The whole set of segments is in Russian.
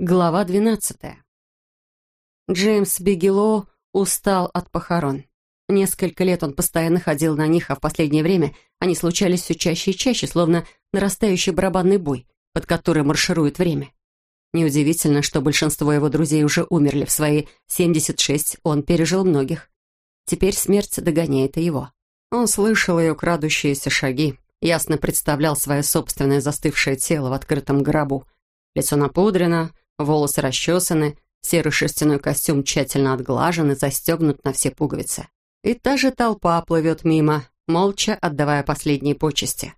Глава двенадцатая. Джеймс Бигелоу устал от похорон. Несколько лет он постоянно ходил на них, а в последнее время они случались все чаще и чаще, словно нарастающий барабанный бой, под который марширует время. Неудивительно, что большинство его друзей уже умерли в свои 76, он пережил многих. Теперь смерть догоняет и его. Он слышал ее крадущиеся шаги, ясно представлял свое собственное застывшее тело в открытом гробу. Лицо напудрено, Волосы расчесаны, серый шерстяной костюм тщательно отглажен и застегнут на все пуговицы. И та же толпа плывет мимо, молча отдавая последние почести.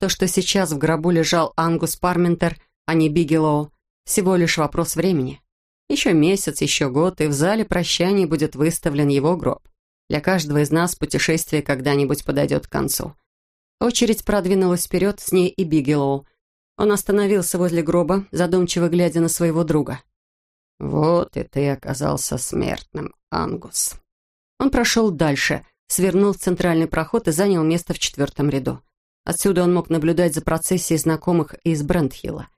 То, что сейчас в гробу лежал Ангус Парментер, а не Бигелоу, всего лишь вопрос времени. Еще месяц, еще год, и в зале прощаний будет выставлен его гроб. Для каждого из нас путешествие когда-нибудь подойдет к концу. Очередь продвинулась вперед, с ней и Бигелоу, он остановился возле гроба, задумчиво глядя на своего друга. «Вот и ты оказался смертным, Ангус». Он прошел дальше, свернул в центральный проход и занял место в четвертом ряду. Отсюда он мог наблюдать за процессией знакомых из Брентхилла.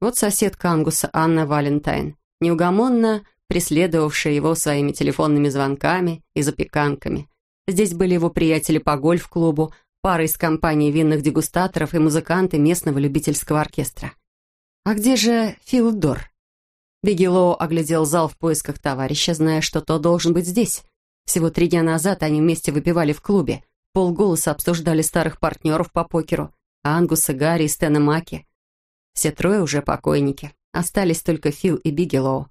Вот соседка Ангуса Анна Валентайн, неугомонно преследовавшая его своими телефонными звонками и запеканками. Здесь были его приятели по гольф-клубу, пара из компании винных дегустаторов и музыканты местного любительского оркестра. «А где же Фил Дор?» Бигелоу оглядел зал в поисках товарища, зная, что тот должен быть здесь. Всего три дня назад они вместе выпивали в клубе, полголоса обсуждали старых партнеров по покеру, Ангуса, Гарри и Стэна Маки. Все трое уже покойники. Остались только Фил и Бигелоу.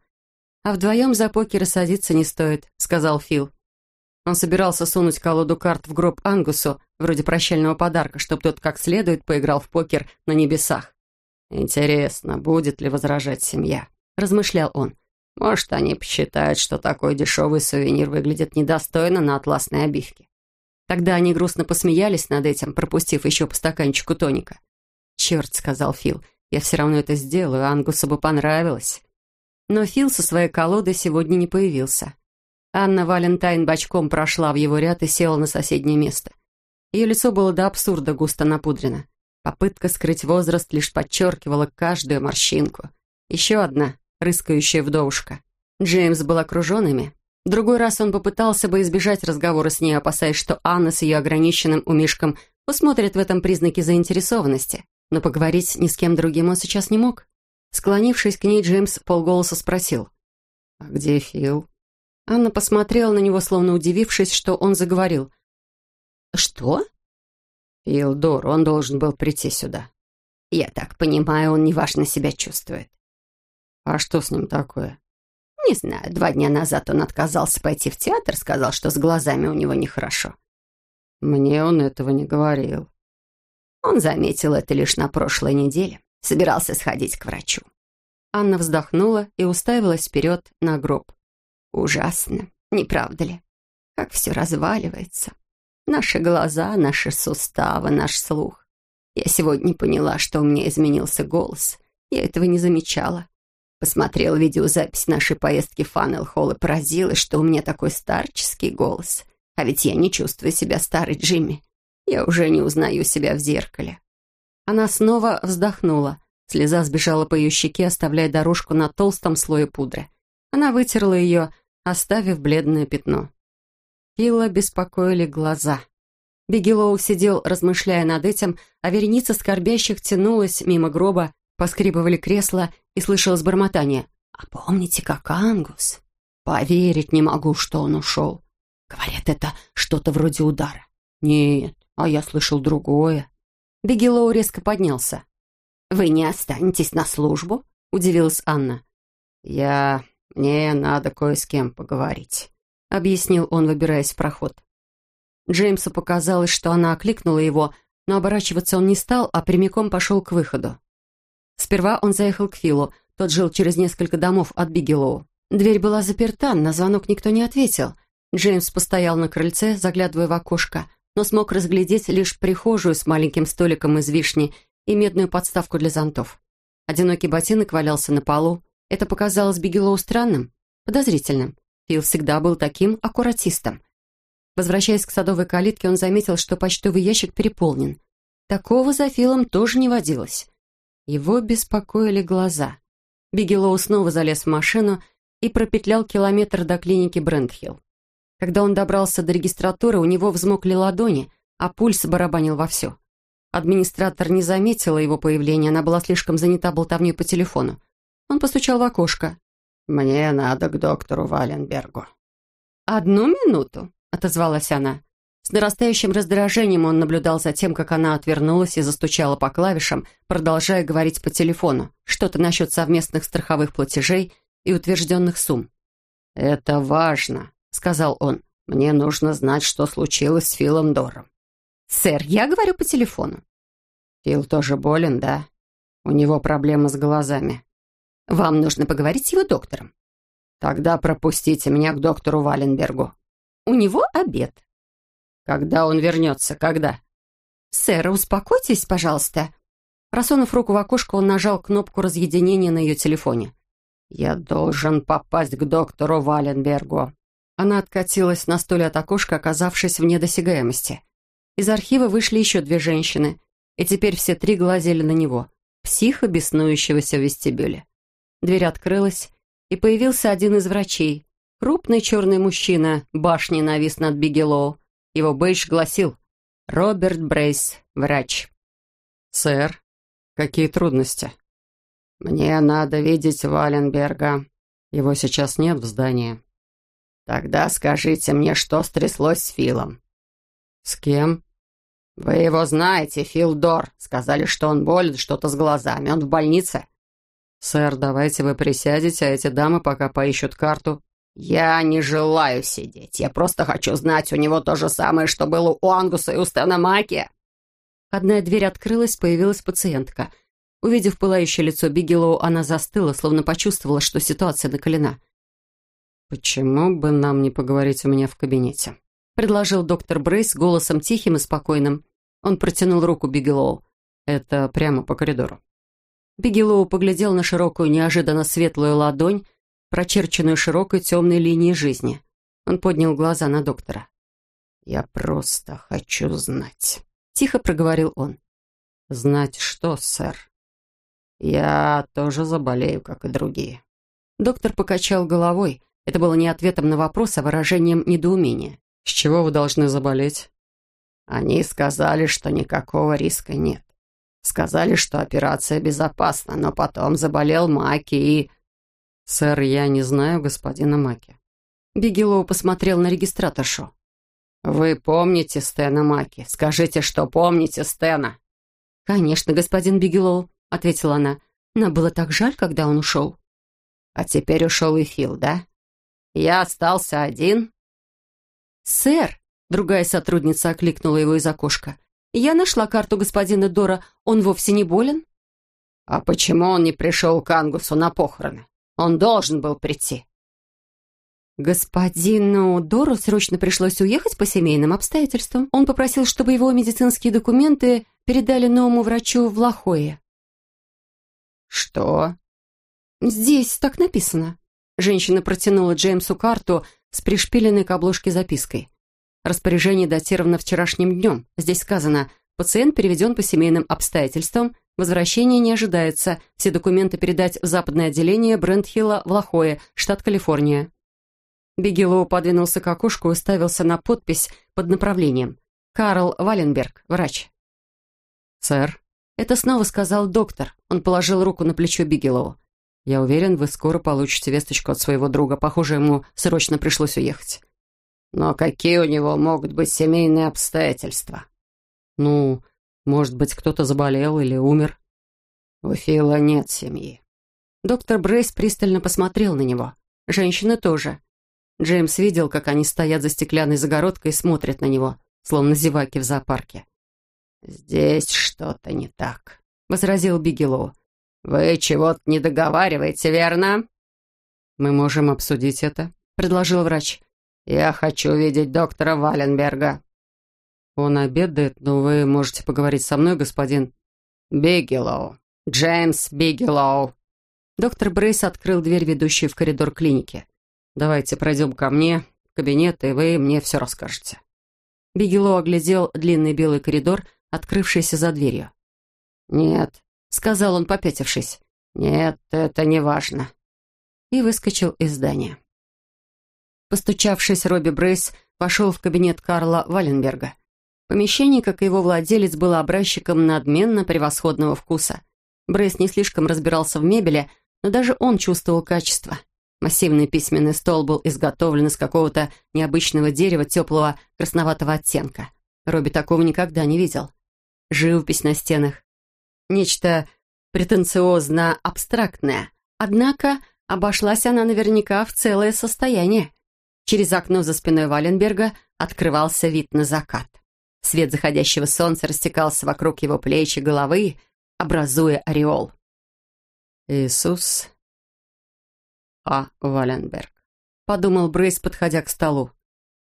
«А вдвоем за покер садиться не стоит», — сказал Фил. Он собирался сунуть колоду карт в гроб Ангусу, вроде прощального подарка, чтобы тот как следует поиграл в покер на небесах. «Интересно, будет ли возражать семья?» — размышлял он. «Может, они посчитают, что такой дешевый сувенир выглядит недостойно на атласной обивке». Тогда они грустно посмеялись над этим, пропустив еще по стаканчику тоника. «Черт», — сказал Фил, — «я все равно это сделаю, Ангусу бы понравилось». Но Фил со своей колодой сегодня не появился. Анна Валентайн бочком прошла в его ряд и села на соседнее место. Ее лицо было до абсурда густо напудрено. Попытка скрыть возраст лишь подчеркивала каждую морщинку. Еще одна, рыскающая вдовушка. Джеймс был окружен ими. Другой раз он попытался бы избежать разговора с ней, опасаясь, что Анна с ее ограниченным умишком усмотрит в этом признаки заинтересованности. Но поговорить ни с кем другим он сейчас не мог. Склонившись к ней, Джеймс полголоса спросил. «А где Фил?» Анна посмотрела на него, словно удивившись, что он заговорил. «Что?» «Илдор, он должен был прийти сюда». «Я так понимаю, он неважно себя чувствует». «А что с ним такое?» «Не знаю, два дня назад он отказался пойти в театр, сказал, что с глазами у него нехорошо». «Мне он этого не говорил». Он заметил это лишь на прошлой неделе. Собирался сходить к врачу. Анна вздохнула и уставилась вперед на гроб. Ужасно, не правда ли? Как все разваливается. Наши глаза, наши суставы, наш слух. Я сегодня поняла, что у меня изменился голос. Я этого не замечала. Посмотрел видеозапись нашей поездки в Фаннел-Холл и поразилась, что у меня такой старческий голос. А ведь я не чувствую себя старой Джимми. Я уже не узнаю себя в зеркале. Она снова вздохнула. Слеза сбежала по ее щеке, оставляя дорожку на толстом слое пудры. Она вытерла ее, оставив бледное пятно. Фила беспокоили глаза. Бигелоу сидел, размышляя над этим, а вереница скорбящих тянулась мимо гроба, поскрипывали кресла и слышалось бормотание. «А помните, как Ангус? Поверить не могу, что он ушел. Говорят, это что-то вроде удара. Нет, а я слышал другое». Бигелоу резко поднялся. «Вы не останетесь на службу?» — удивилась Анна. «Я «Мне надо кое с кем поговорить», — объяснил он, выбираясь в проход. Джеймсу показалось, что она окликнула его, но оборачиваться он не стал, а прямиком пошел к выходу. Сперва он заехал к Филу, тот жил через несколько домов от Бигелоу. Дверь была заперта, на звонок никто не ответил. Джеймс постоял на крыльце, заглядывая в окошко, но смог разглядеть лишь прихожую с маленьким столиком из вишни и медную подставку для зонтов. Одинокий ботинок валялся на полу, это показалось Бигелоу странным, подозрительным. Фил всегда был таким аккуратистом. Возвращаясь к садовой калитке, он заметил, что почтовый ящик переполнен. Такого за Филом тоже не водилось. Его беспокоили глаза. Бигелоу снова залез в машину и пропетлял километр до клиники Брентхилл. Когда он добрался до регистратуры, у него взмокли ладони, а пульс барабанил вовсю. Администратор не заметила его появления, она была слишком занята болтовней по телефону. Он постучал в окошко. «Мне надо к доктору Валенбергу». «Одну минуту», — отозвалась она. С нарастающим раздражением он наблюдал за тем, как она отвернулась и застучала по клавишам, продолжая говорить по телефону, что-то насчет совместных страховых платежей и утвержденных сумм. «Это важно», — сказал он. «Мне нужно знать, что случилось с Филом Дором». «Сэр, я говорю по телефону». «Фил тоже болен, да? У него проблемы с глазами». «Вам нужно поговорить с его доктором». «Тогда пропустите меня к доктору Валенбергу». «У него обед». «Когда он вернется? Когда?» «Сэр, успокойтесь, пожалуйста». Просунув руку в окошко, он нажал кнопку разъединения на ее телефоне. «Я должен попасть к доктору Валенбергу». Она откатилась на стуле от окошка, оказавшись вне досягаемости. Из архива вышли еще две женщины, и теперь все три глазели на него, психа, беснующегося в вестибюле. Дверь открылась, и появился один из врачей. Крупный черный мужчина, башней навис над Бигелоу. Его бейдж гласил «Роберт Брейс, врач». «Сэр, какие трудности?» «Мне надо видеть Валенберга. Его сейчас нет в здании». «Тогда скажите мне, что стряслось с Филом?» «С кем?» «Вы его знаете, Фил Дор. Сказали, что он болен, что-то с глазами. Он в больнице». «Сэр, давайте вы присядете, а эти дамы пока поищут карту». «Я не желаю сидеть. Я просто хочу знать, у него то же самое, что было у Ангуса и у Стэна Маки». Одна дверь открылась, появилась пациентка. Увидев пылающее лицо Бигелоу, она застыла, словно почувствовала, что ситуация накалена. «Почему бы нам не поговорить у меня в кабинете?» предложил доктор Брейс голосом тихим и спокойным. Он протянул руку Бигелоу. «Это прямо по коридору». Бигелоу поглядел на широкую, неожиданно светлую ладонь, прочерченную широкой темной линией жизни. Он поднял глаза на доктора. «Я просто хочу знать», — тихо проговорил он. «Знать что, сэр?» «Я тоже заболею, как и другие». Доктор покачал головой. Это было не ответом на вопрос, а выражением недоумения. «С чего вы должны заболеть?» «Они сказали, что никакого риска нет. Сказали, что операция безопасна, но потом заболел Маки и...» «Сэр, я не знаю господина Маки». Бигелоу посмотрел на регистраторшу. «Вы помните Стэна Маки? Скажите, что помните Стэна?» «Конечно, господин Бигелоу», — ответила она. «Но было так жаль, когда он ушел». «А теперь ушел и Фил, да? Я остался один?» «Сэр!» — другая сотрудница окликнула его из окошка. «Я нашла карту господина Дора. Он вовсе не болен?» «А почему он не пришел к Ангусу на похороны? Он должен был прийти». Господину Дору срочно пришлось уехать по семейным обстоятельствам. Он попросил, чтобы его медицинские документы передали новому врачу в Лохое. «Что?» «Здесь так написано». Женщина протянула Джеймсу карту с пришпиленной к обложке запиской. Распоряжение датировано вчерашним днем. Здесь сказано «Пациент переведен по семейным обстоятельствам, возвращение не ожидается, все документы передать в западное отделение Брентхилла в Лохое, штат Калифорния». Бигелоу подвинулся к окошку и уставился на подпись под направлением. «Карл Валенберг, врач». «Сэр?» Это снова сказал доктор. Он положил руку на плечо Бигелоу. «Я уверен, вы скоро получите весточку от своего друга. Похоже, ему срочно пришлось уехать». «Но какие у него могут быть семейные обстоятельства?» «Ну, может быть, кто-то заболел или умер». «У Фила нет семьи». Доктор Брейс пристально посмотрел на него. Женщины тоже. Джеймс видел, как они стоят за стеклянной загородкой и смотрят на него, словно зеваки в зоопарке. «Здесь что-то не так», — возразил Бигелоу. «Вы чего-то не договариваете, верно?» «Мы можем обсудить это», — предложил врач. «Я хочу видеть доктора Валенберга». «Он обедает, но вы можете поговорить со мной, господин...» «Бигелоу. Джеймс Бигелоу». Доктор Брейс открыл дверь, ведущую в коридор клиники. «Давайте пройдем ко мне в кабинет, и вы мне все расскажете». Бигелоу оглядел длинный белый коридор, открывшийся за дверью. «Нет, сказал он, попятившись. «Нет, это не важно». И выскочил из здания. Постучавшись, Робби Брейс пошел в кабинет Карла Валенберга. Помещение, как и его владелец, было образчиком надменно превосходного вкуса. Брейс не слишком разбирался в мебели, но даже он чувствовал качество. Массивный письменный стол был изготовлен из какого-то необычного дерева теплого красноватого оттенка. Робби такого никогда не видел. Живопись на стенах. Нечто претенциозно-абстрактное. Однако обошлась она наверняка в целое состояние. Через окно за спиной Валенберга открывался вид на закат. Свет заходящего солнца растекался вокруг его плеч и головы, образуя ореол. «Иисус А. Валенберг», — подумал Брейс, подходя к столу.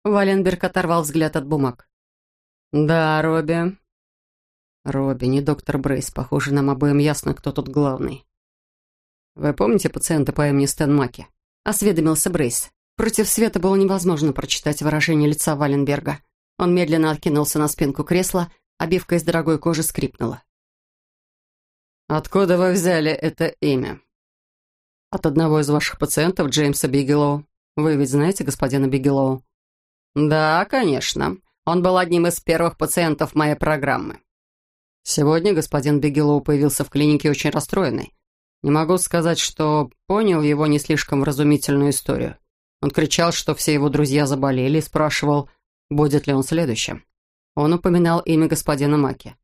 Валенберг оторвал взгляд от бумаг. «Да, Робби». «Робби, не доктор Брейс. Похоже, нам обоим ясно, кто тут главный». «Вы помните пациента по имени Стэн Маки?» — осведомился Брейс. Против света было невозможно прочитать выражение лица Валенберга. Он медленно откинулся на спинку кресла, обивка из дорогой кожи скрипнула. «Откуда вы взяли это имя?» «От одного из ваших пациентов, Джеймса Бигелоу. Вы ведь знаете господина Бигелоу?» «Да, конечно. Он был одним из первых пациентов моей программы». Сегодня господин Бигелоу появился в клинике очень расстроенный. Не могу сказать, что понял его не слишком вразумительную историю. Он кричал, что все его друзья заболели, и спрашивал, будет ли он следующим. Он упоминал имя господина Маки.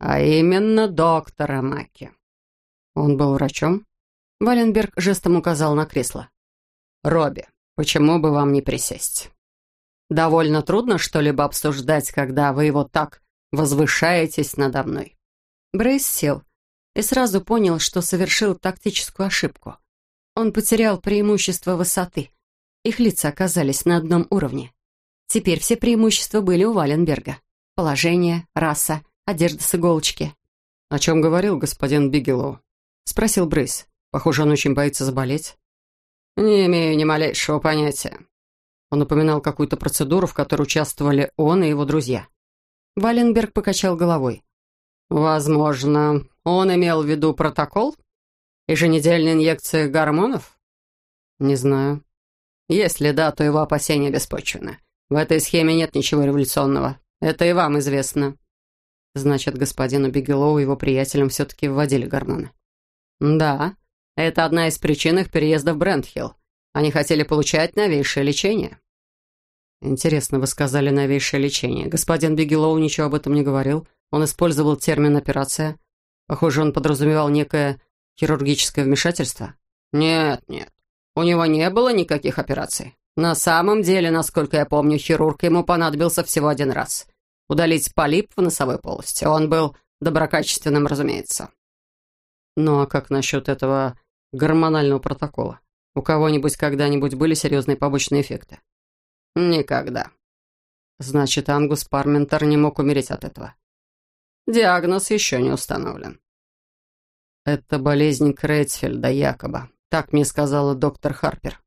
А именно доктора Маки. Он был врачом? Валенберг жестом указал на кресло. «Робби, почему бы вам не присесть? Довольно трудно что-либо обсуждать, когда вы его так возвышаетесь надо мной». Брейс сел и сразу понял, что совершил тактическую ошибку. Он потерял преимущество высоты. Их лица оказались на одном уровне. Теперь все преимущества были у Валенберга. Положение, раса, одежда с иголочки. «О чем говорил господин Бигелоу?» — спросил Брейс. «Похоже, он очень боится заболеть». «Не имею ни малейшего понятия». Он упоминал какую-то процедуру, в которой участвовали он и его друзья. Валенберг покачал головой. «Возможно, он имел в виду протокол?» Еженедельные инъекции гормонов? Не знаю. Если да, то его опасения беспочвены. В этой схеме нет ничего революционного. Это и вам известно. Значит, господину Бигелоу и его приятелям все-таки вводили гормоны. Да, это одна из причин их переезда в Брентхилл. Они хотели получать новейшее лечение. Интересно, вы сказали новейшее лечение. Господин Бигелоу ничего об этом не говорил. Он использовал термин «операция». Похоже, он подразумевал некое Хирургическое вмешательство? Нет, нет. У него не было никаких операций. На самом деле, насколько я помню, хирург ему понадобился всего один раз. Удалить полип в носовой полости. Он был доброкачественным, разумеется. Ну а как насчет этого гормонального протокола? У кого-нибудь когда-нибудь были серьезные побочные эффекты? Никогда. Значит, Ангус Парментер не мог умереть от этого. Диагноз еще не установлен. «Это болезнь Крейцфельда, якобы. Так мне сказала доктор Харпер».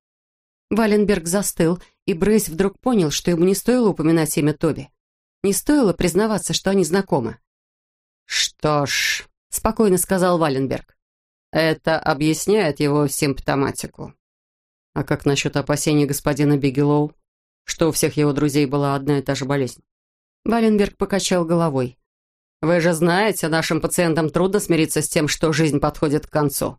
Валенберг застыл, и Брейс вдруг понял, что ему не стоило упоминать имя Тоби. Не стоило признаваться, что они знакомы. «Что ж», — спокойно сказал Валенберг, — «это объясняет его симптоматику». «А как насчет опасений господина Бигелоу, что у всех его друзей была одна и та же болезнь?» Валенберг покачал головой. Вы же знаете, нашим пациентам трудно смириться с тем, что жизнь подходит к концу.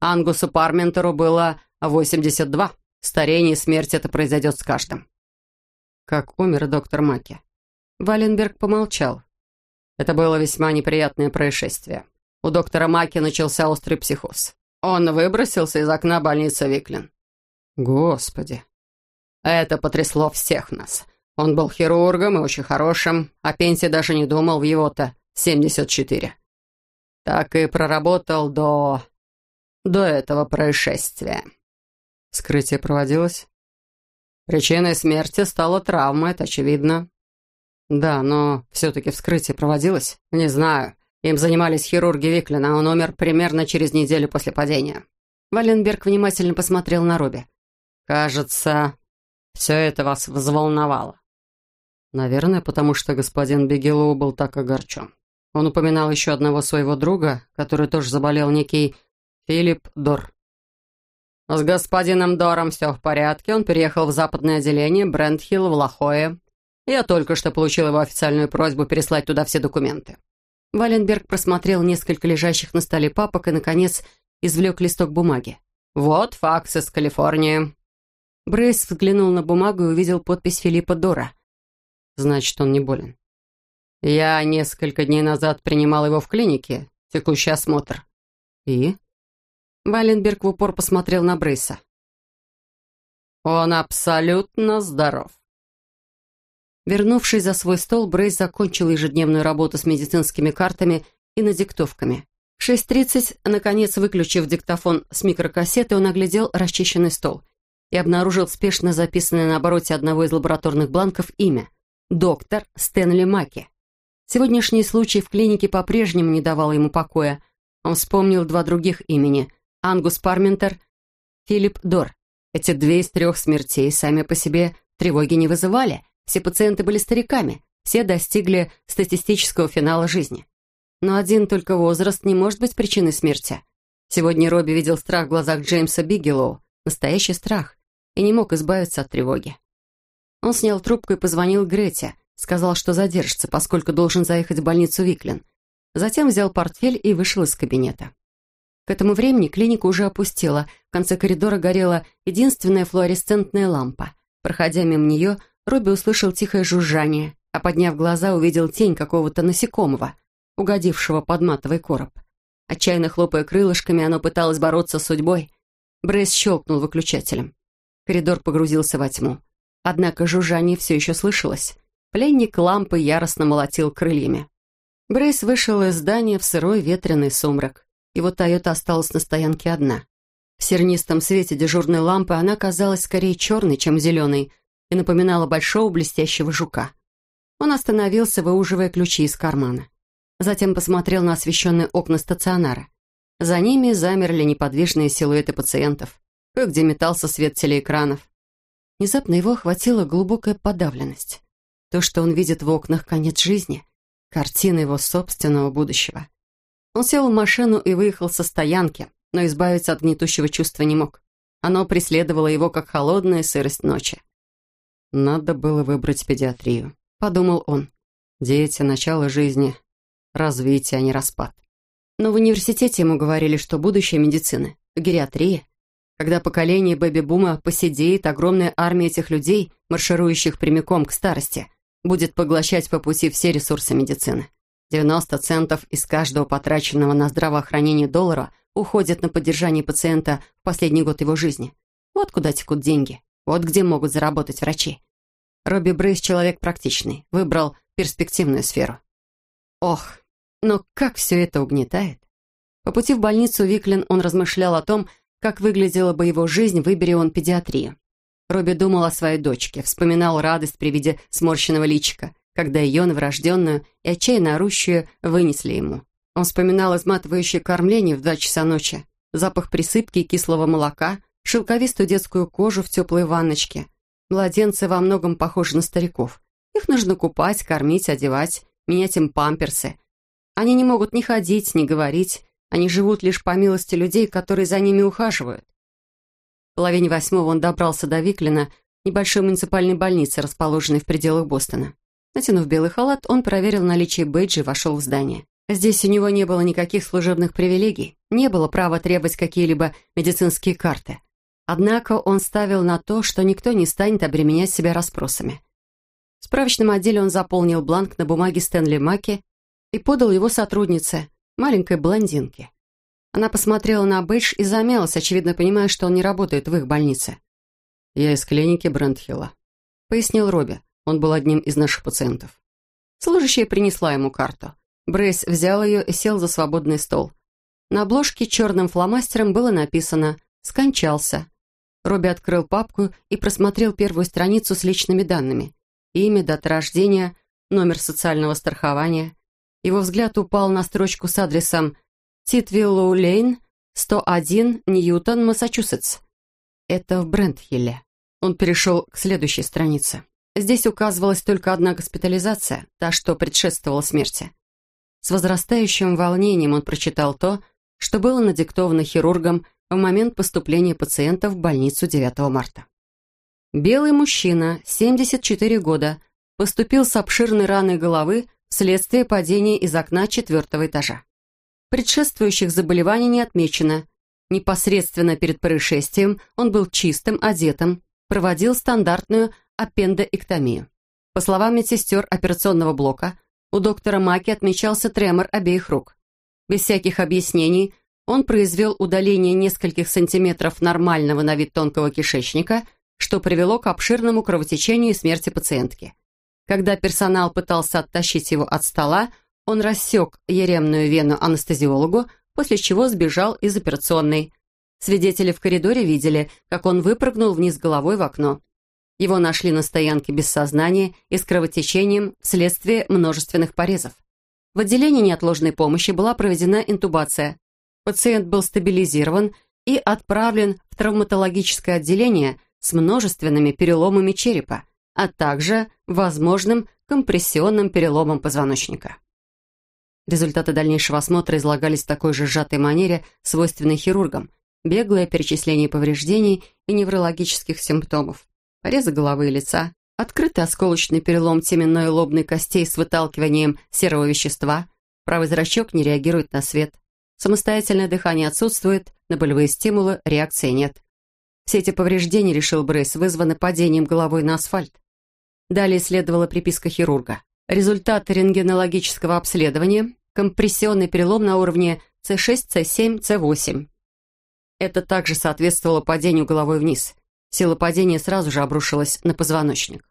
Ангусу Парментеру было 82. Старение и смерть это произойдет с каждым. Как умер доктор Маки? Валенберг помолчал. Это было весьма неприятное происшествие. У доктора Маки начался острый психоз. Он выбросился из окна больницы Виклин. Господи. Это потрясло всех нас. Он был хирургом и очень хорошим, а пенсии даже не думал в его-то 74. Так и проработал до... до этого происшествия. Скрытие проводилось? Причиной смерти стала травма, это очевидно. Да, но все-таки вскрытие проводилось? Не знаю. Им занимались хирурги Виклина, он умер примерно через неделю после падения. Валенберг внимательно посмотрел на Робби. «Кажется, все это вас взволновало». Наверное, потому что господин Бегелоу был так огорчен. Он упоминал еще одного своего друга, который тоже заболел, некий Филипп Дор. С господином Дором все в порядке. Он переехал в западное отделение Брентхилл в Лохое. Я только что получил его официальную просьбу переслать туда все документы. Валенберг просмотрел несколько лежащих на столе папок и, наконец, извлек листок бумаги. «Вот факс из Калифорнии». Брейс взглянул на бумагу и увидел подпись Филиппа Дора. «Значит, он не болен». «Я несколько дней назад принимал его в клинике. Текущий осмотр». «И?» Валенберг в упор посмотрел на Брейса. «Он абсолютно здоров». Вернувшись за свой стол, Брейс закончил ежедневную работу с медицинскими картами и надиктовками. В 6.30, наконец, выключив диктофон с микрокассеты, он оглядел расчищенный стол и обнаружил спешно записанное на обороте одного из лабораторных бланков имя – доктор Стэнли Маки. Сегодняшний случай в клинике по-прежнему не давал ему покоя. Он вспомнил два других имени – Ангус Парментер, Филипп Дор. Эти две из трех смертей сами по себе тревоги не вызывали. Все пациенты были стариками, все достигли статистического финала жизни. Но один только возраст не может быть причиной смерти. Сегодня Робби видел страх в глазах Джеймса Бигелоу, настоящий страх, и не мог избавиться от тревоги. Он снял трубку и позвонил Грете, сказал, что задержится, поскольку должен заехать в больницу Виклин. Затем взял портфель и вышел из кабинета. К этому времени клиника уже опустела, в конце коридора горела единственная флуоресцентная лампа. Проходя мимо нее, Робби услышал тихое жужжание, а подняв глаза, увидел тень какого-то насекомого, угодившего под матовый короб. Отчаянно хлопая крылышками, оно пыталось бороться с судьбой. Брейс щелкнул выключателем. Коридор погрузился во тьму. Однако жужжание все еще слышалось. Пленник лампы яростно молотил крыльями. Брейс вышел из здания в сырой ветреный сумрак. Его Тойота осталась на стоянке одна. В сернистом свете дежурной лампы она казалась скорее черной, чем зеленой, и напоминала большого блестящего жука. Он остановился, выуживая ключи из кармана. Затем посмотрел на освещенные окна стационара. За ними замерли неподвижные силуэты пациентов. Кое-где метался свет телеэкранов. Внезапно его охватила глубокая подавленность. То, что он видит в окнах конец жизни, картина его собственного будущего. Он сел в машину и выехал со стоянки, но избавиться от гнетущего чувства не мог. Оно преследовало его, как холодная сырость ночи. «Надо было выбрать педиатрию», — подумал он. «Дети, начало жизни, развитие, а не распад». Но в университете ему говорили, что будущее медицины — гериатрия. Когда поколение бэби-бума посидеет, огромная армия этих людей, марширующих прямиком к старости, будет поглощать по пути все ресурсы медицины. 90 центов из каждого потраченного на здравоохранение доллара уходят на поддержание пациента в последний год его жизни. Вот куда текут деньги. Вот где могут заработать врачи. Робби Брейс человек практичный, выбрал перспективную сферу. Ох, но как все это угнетает. По пути в больницу Виклин он размышлял о том, как выглядела бы его жизнь, выбери он педиатрию. Робби думал о своей дочке, вспоминал радость при виде сморщенного личика, когда ее новорожденную и отчаянно орущую вынесли ему. Он вспоминал изматывающее кормление в два часа ночи, запах присыпки и кислого молока, шелковистую детскую кожу в теплой ванночке, Младенцы во многом похожи на стариков. Их нужно купать, кормить, одевать, менять им памперсы. Они не могут ни ходить, ни говорить. Они живут лишь по милости людей, которые за ними ухаживают. В половине восьмого он добрался до Виклина, небольшой муниципальной больницы, расположенной в пределах Бостона. Натянув белый халат, он проверил наличие бейджа и вошел в здание. Здесь у него не было никаких служебных привилегий, не было права требовать какие-либо медицинские карты. Однако он ставил на то, что никто не станет обременять себя расспросами. В справочном отделе он заполнил бланк на бумаге Стэнли Маки и подал его сотруднице, маленькой блондинке. Она посмотрела на бейдж и замялась, очевидно понимая, что он не работает в их больнице. «Я из клиники Брентхилла», — пояснил Робби. Он был одним из наших пациентов. Служащая принесла ему карту. Брейс взял ее и сел за свободный стол. На обложке черным фломастером было написано «Скончался». Робби открыл папку и просмотрел первую страницу с личными данными. Имя, дата рождения, номер социального страхования. Его взгляд упал на строчку с адресом Титвиллоу Лейн, 101, Ньютон, Массачусетс. Это в Брентхилле. Он перешел к следующей странице. Здесь указывалась только одна госпитализация, та, что предшествовала смерти. С возрастающим волнением он прочитал то, что было надиктовано хирургом в момент поступления пациента в больницу 9 марта. Белый мужчина, 74 года, поступил с обширной раной головы вследствие падения из окна четвертого этажа. Предшествующих заболеваний не отмечено. Непосредственно перед происшествием он был чистым, одетым, проводил стандартную аппендоэктомию. По словам медсестер операционного блока, у доктора Маки отмечался тремор обеих рук. Без всяких объяснений он произвел удаление нескольких сантиметров нормального на вид тонкого кишечника, что привело к обширному кровотечению и смерти пациентки. Когда персонал пытался оттащить его от стола, он рассек еремную вену анестезиологу, после чего сбежал из операционной. Свидетели в коридоре видели, как он выпрыгнул вниз головой в окно. Его нашли на стоянке без сознания и с кровотечением вследствие множественных порезов. В отделении неотложной помощи была проведена интубация. Пациент был стабилизирован и отправлен в травматологическое отделение с множественными переломами черепа, а также возможным компрессионным переломом позвоночника. Результаты дальнейшего осмотра излагались в такой же сжатой манере, свойственной хирургам, беглое перечисление повреждений и неврологических симптомов, порезы головы и лица, открытый осколочный перелом теменной и лобной костей с выталкиванием серого вещества, правый зрачок не реагирует на свет, самостоятельное дыхание отсутствует, на болевые стимулы реакции нет. Все эти повреждения, решил Брейс, вызваны падением головой на асфальт. Далее следовала приписка хирурга. Результаты рентгенологического обследования, компрессионный перелом на уровне С6, С7, С8. Это также соответствовало падению головой вниз. Сила падения сразу же обрушилась на позвоночник.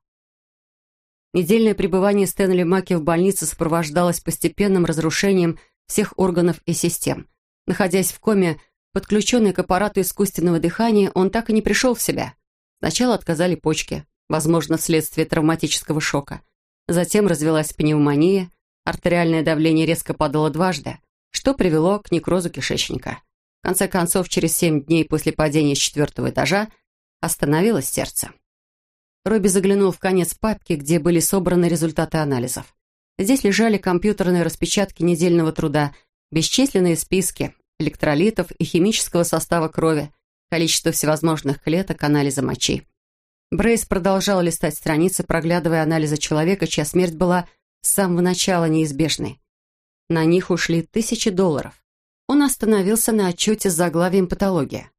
Недельное пребывание Стэнли Маки в больнице сопровождалось постепенным разрушением всех органов и систем. Находясь в коме, подключенный к аппарату искусственного дыхания, он так и не пришел в себя. Сначала отказали почки, возможно, вследствие травматического шока. Затем развелась пневмония, артериальное давление резко падало дважды, что привело к некрозу кишечника. В конце концов, через семь дней после падения с четвертого этажа остановилось сердце. Робби заглянул в конец папки, где были собраны результаты анализов. Здесь лежали компьютерные распечатки недельного труда, бесчисленные списки электролитов и химического состава крови, количество всевозможных клеток, анализа мочи. Брейс продолжал листать страницы, проглядывая анализы человека, чья смерть была с самого начала неизбежной. На них ушли тысячи долларов. Он остановился на отчете с заглавием «Патология».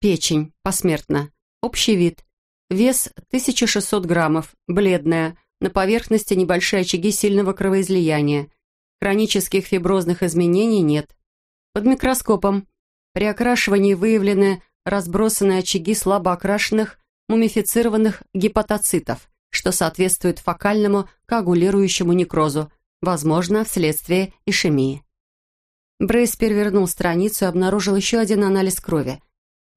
Печень, посмертно. Общий вид. Вес 1600 граммов, бледная, на поверхности небольшие очаги сильного кровоизлияния. Хронических фиброзных изменений нет. Под микроскопом. При окрашивании выявлены разбросанные очаги слабо окрашенных мумифицированных гепатоцитов, что соответствует фокальному коагулирующему некрозу, возможно, вследствие ишемии. Брейс перевернул страницу и обнаружил еще один анализ крови,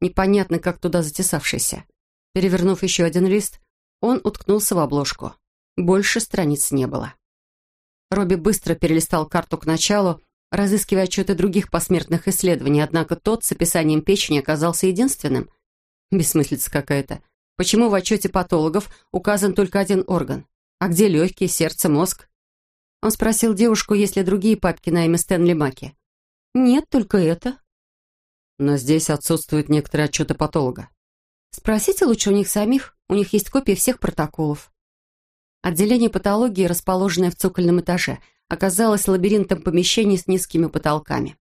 непонятно как туда затесавшийся. Перевернув еще один лист, он уткнулся в обложку. Больше страниц не было. Робби быстро перелистал карту к началу, разыскивая отчеты других посмертных исследований, однако тот с описанием печени оказался единственным. Бессмыслица какая-то. Почему в отчете патологов указан только один орган? А где легкие, сердце, мозг? Он спросил девушку, есть ли другие папки на имя Стэнли Маки. «Нет, только это». Но здесь отсутствуют некоторые отчеты патолога. Спросите лучше у них самих, у них есть копии всех протоколов. Отделение патологии, расположенное в цокольном этаже, оказалось лабиринтом помещений с низкими потолками.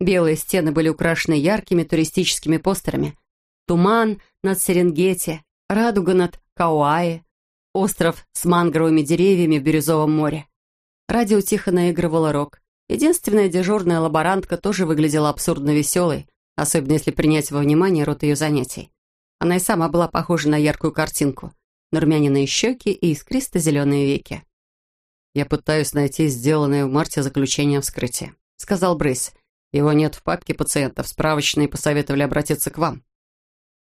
Белые стены были украшены яркими туристическими постерами. Туман над Серенгети, радуга над Кауаи, остров с мангровыми деревьями в Бирюзовом море. Радио тихо наигрывало рок. Единственная дежурная лаборантка тоже выглядела абсурдно веселой, особенно если принять во внимание рот ее занятий. Она и сама была похожа на яркую картинку. Нарумяненные щеки и искристо-зеленые веки. «Я пытаюсь найти сделанное в марте заключение вскрытия», — сказал Брейс. «Его нет в папке пациентов. Справочные посоветовали обратиться к вам».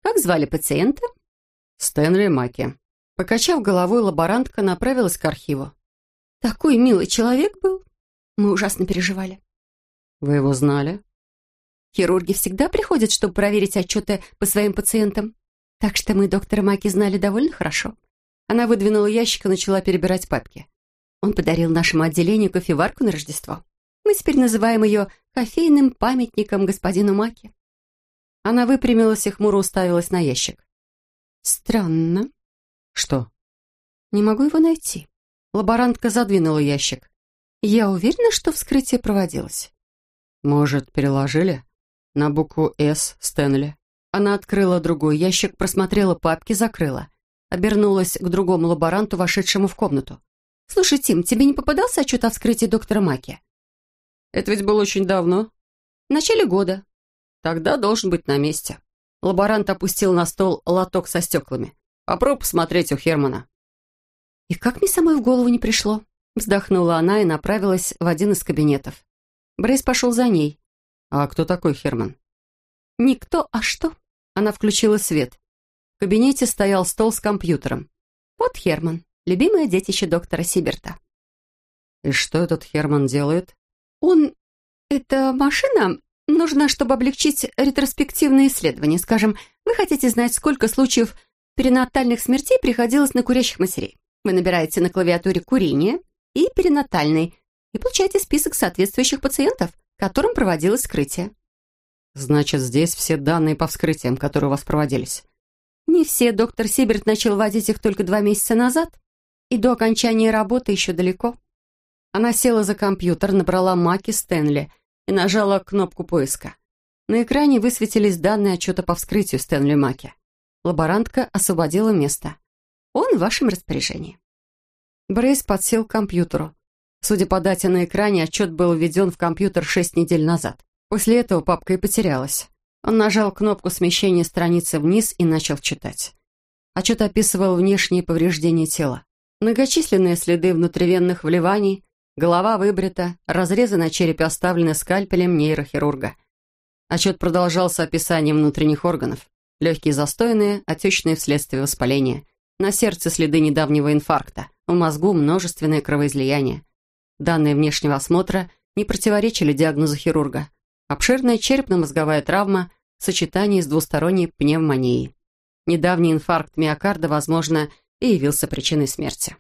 «Как звали пациента?» Стэнли Маки. Покачав головой, лаборантка направилась к архиву. «Такой милый человек был. Мы ужасно переживали». «Вы его знали?» «Хирурги всегда приходят, чтобы проверить отчеты по своим пациентам. Так что мы доктора Маки знали довольно хорошо». Она выдвинула ящик и начала перебирать папки. Он подарил нашему отделению кофеварку на Рождество. Мы теперь называем ее кофейным памятником господину Маки». Она выпрямилась и хмуро уставилась на ящик. «Странно». «Что?» «Не могу его найти». Лаборантка задвинула ящик. «Я уверена, что вскрытие проводилось». «Может, переложили?» «На букву «С» Стэнли». Она открыла другой ящик, просмотрела папки, закрыла. Обернулась к другому лаборанту, вошедшему в комнату. «Слушай, Тим, тебе не попадался отчет о вскрытии доктора Маки?» «Это ведь было очень давно». «В начале года». «Тогда должен быть на месте». Лаборант опустил на стол лоток со стеклами. «Попробуй посмотреть у Хермана». «И как мне самой в голову не пришло?» Вздохнула она и направилась в один из кабинетов. Брейс пошел за ней. «А кто такой Херман?» «Никто, а что?» Она включила свет. В кабинете стоял стол с компьютером. «Вот Херман, любимое детище доктора Сиберта». «И что этот Херман делает?» «Он... Эта машина нужна, чтобы облегчить ретроспективные исследования. Скажем, вы хотите знать, сколько случаев перинатальных смертей приходилось на курящих матерей. Вы набираете на клавиатуре «курение» и «перинатальный» и получаете список соответствующих пациентов, которым проводилось вскрытие. Значит, здесь все данные по вскрытиям, которые у вас проводились. Не все. Доктор Сиберт начал вводить их только два месяца назад, и до окончания работы еще далеко. Она села за компьютер, набрала Маки Стэнли и нажала кнопку поиска. На экране высветились данные отчета по вскрытию Стэнли Маки. Лаборантка освободила место. Он в вашем распоряжении. Брейс подсел к компьютеру. Судя по дате на экране, отчет был введен в компьютер шесть недель назад. После этого папка и потерялась. Он нажал кнопку смещения страницы вниз и начал читать. Отчет описывал внешние повреждения тела. Многочисленные следы внутривенных вливаний, Голова выбрита, разрезы на черепе оставлены скальпелем нейрохирурга. Отчет продолжался описанием внутренних органов. Легкие застойные, отечные вследствие воспаления. На сердце следы недавнего инфаркта. В мозгу множественное кровоизлияние. Данные внешнего осмотра не противоречили диагнозу хирурга. Обширная черепно-мозговая травма в сочетании с двусторонней пневмонией. Недавний инфаркт миокарда, возможно, и явился причиной смерти.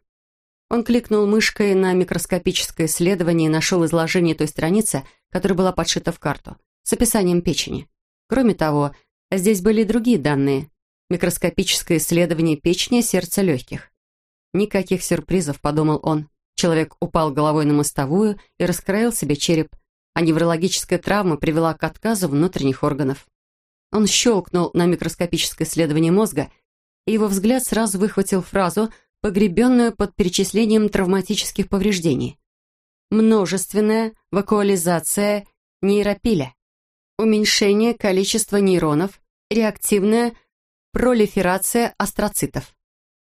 Он кликнул мышкой на микроскопическое исследование и нашел изложение той страницы, которая была подшита в карту, с описанием печени. Кроме того, здесь были и другие данные. Микроскопическое исследование печени сердца легких. Никаких сюрпризов, подумал он. Человек упал головой на мостовую и раскроил себе череп, а неврологическая травма привела к отказу внутренних органов. Он щелкнул на микроскопическое исследование мозга, и его взгляд сразу выхватил фразу – погребенную под перечислением травматических повреждений. Множественная вакуализация нейропиля, уменьшение количества нейронов, реактивная пролиферация астроцитов,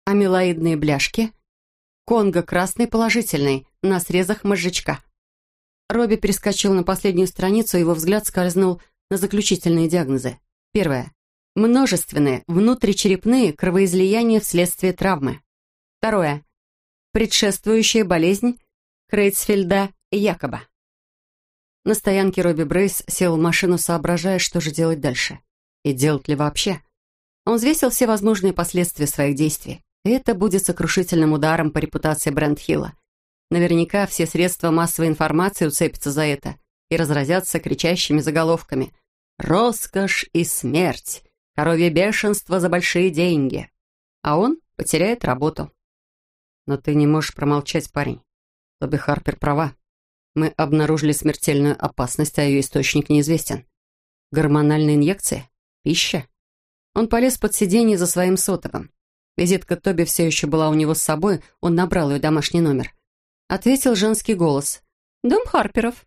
амилоидные бляшки, конго красный положительный на срезах мозжечка. Робби перескочил на последнюю страницу, его взгляд скользнул на заключительные диагнозы. Первое. Множественные внутричерепные кровоизлияния вследствие травмы. Второе. Предшествующая болезнь Крейцфельда Якоба. На стоянке Робби Брейс сел в машину, соображая, что же делать дальше. И делать ли вообще. Он взвесил все возможные последствия своих действий. И это будет сокрушительным ударом по репутации Брентхилла. Наверняка все средства массовой информации уцепятся за это и разразятся кричащими заголовками «Роскошь и смерть! Коровье бешенство за большие деньги!» А он потеряет работу. Но ты не можешь промолчать, парень. Тоби Харпер права. Мы обнаружили смертельную опасность, а ее источник неизвестен. Гормональная инъекция? Пища? Он полез под сиденье за своим сотовым. Визитка Тоби все еще была у него с собой, он набрал ее домашний номер. Ответил женский голос. «Дом Харперов».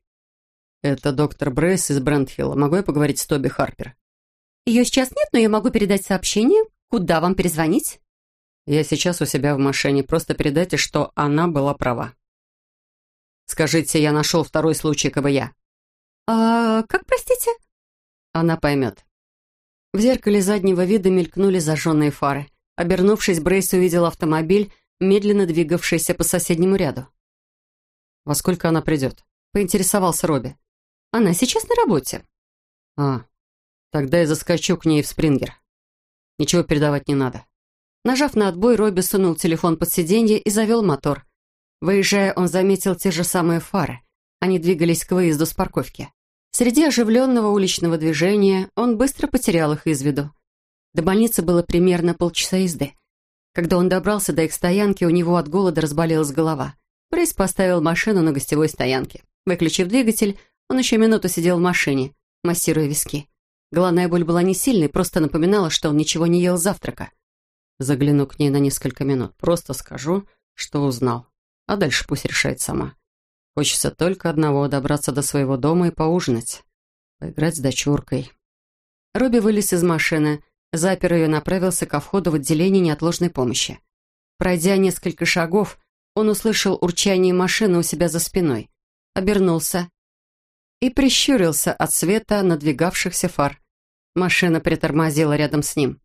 «Это доктор Брейс из Брентхилла. Могу я поговорить с Тоби Харпер?» «Ее сейчас нет, но я могу передать сообщение. Куда вам перезвонить?» Я сейчас у себя в машине. Просто передайте, что она была права. Скажите, я нашел второй случай КБЯ. А как, простите? Она поймет. В зеркале заднего вида мелькнули зажженные фары. Обернувшись, Брейс увидел автомобиль, медленно двигавшийся по соседнему ряду. «Во сколько она придет?» — поинтересовался Робби. «Она сейчас на работе». «А, тогда я заскочу к ней в Спрингер. Ничего передавать не надо. Нажав на отбой, Робби сунул телефон под сиденье и завел мотор. Выезжая, он заметил те же самые фары. Они двигались к выезду с парковки. Среди оживленного уличного движения он быстро потерял их из виду. До больницы было примерно полчаса езды. Когда он добрался до их стоянки, у него от голода разболелась голова. Брейс поставил машину на гостевой стоянке. Выключив двигатель, он еще минуту сидел в машине, массируя виски. Головная боль была не сильной, просто напоминала, что он ничего не ел завтрака. Загляну к ней на несколько минут, просто скажу, что узнал. А дальше пусть решает сама. Хочется только одного — добраться до своего дома и поужинать. Поиграть с дочуркой. Робби вылез из машины, запер ее и направился ко входу в отделение неотложной помощи. Пройдя несколько шагов, он услышал урчание машины у себя за спиной, обернулся и прищурился от света надвигавшихся фар. Машина притормозила рядом с ним.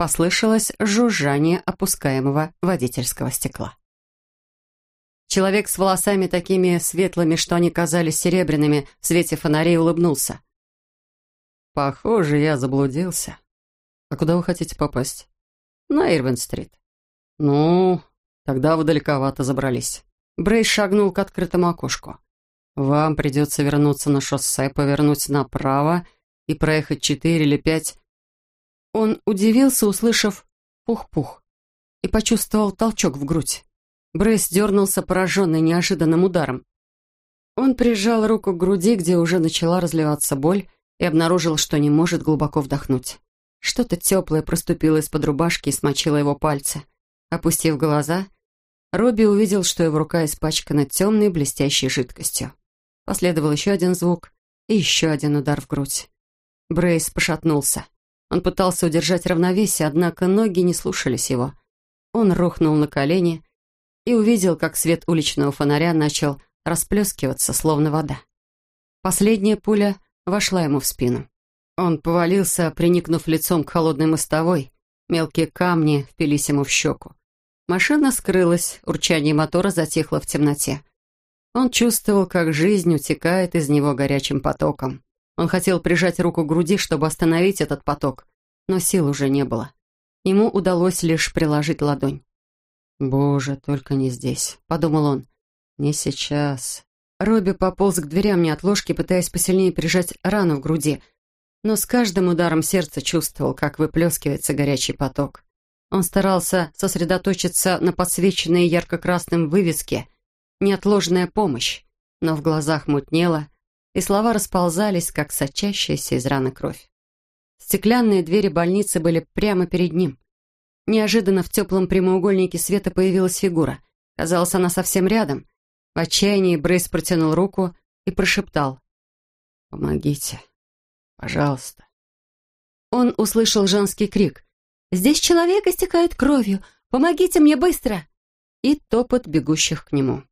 Послышалось жужжание опускаемого водительского стекла. Человек с волосами такими светлыми, что они казались серебряными в свете фонарей, улыбнулся. «Похоже, я заблудился. А куда вы хотите попасть?» «На Ирвин-стрит». «Ну, тогда вы далековато забрались». Брейс шагнул к открытому окошку. «Вам придется вернуться на шоссе, повернуть направо и проехать четыре или пять...» Он удивился, услышав «пух-пух» и почувствовал толчок в грудь. Брейс дернулся, пораженный неожиданным ударом. Он прижал руку к груди, где уже начала разливаться боль, и обнаружил, что не может глубоко вдохнуть. Что-то теплое проступило из-под рубашки и смочило его пальцы. Опустив глаза, Робби увидел, что его рука испачкана темной блестящей жидкостью. Последовал еще один звук и еще один удар в грудь. Брейс пошатнулся. Он пытался удержать равновесие, однако ноги не слушались его. Он рухнул на колени и увидел, как свет уличного фонаря начал расплескиваться, словно вода. Последняя пуля вошла ему в спину. Он повалился, приникнув лицом к холодной мостовой. Мелкие камни впились ему в щеку. Машина скрылась, урчание мотора затихло в темноте. Он чувствовал, как жизнь утекает из него горячим потоком. Он хотел прижать руку к груди, чтобы остановить этот поток, но сил уже не было. Ему удалось лишь приложить ладонь. «Боже, только не здесь», — подумал он. «Не сейчас». Робби пополз к дверям неотложки, пытаясь посильнее прижать рану в груди, но с каждым ударом сердца чувствовал, как выплескивается горячий поток. Он старался сосредоточиться на подсвеченной ярко-красным вывеске «Неотложная помощь», но в глазах мутнело, и слова расползались, как сочащаяся из раны кровь. Стеклянные двери больницы были прямо перед ним. Неожиданно в теплом прямоугольнике света появилась фигура. Казалось, она совсем рядом. В отчаянии Брейс протянул руку и прошептал. «Помогите. Пожалуйста». Он услышал женский крик. «Здесь человек истекает кровью! Помогите мне быстро!» И топот бегущих к нему.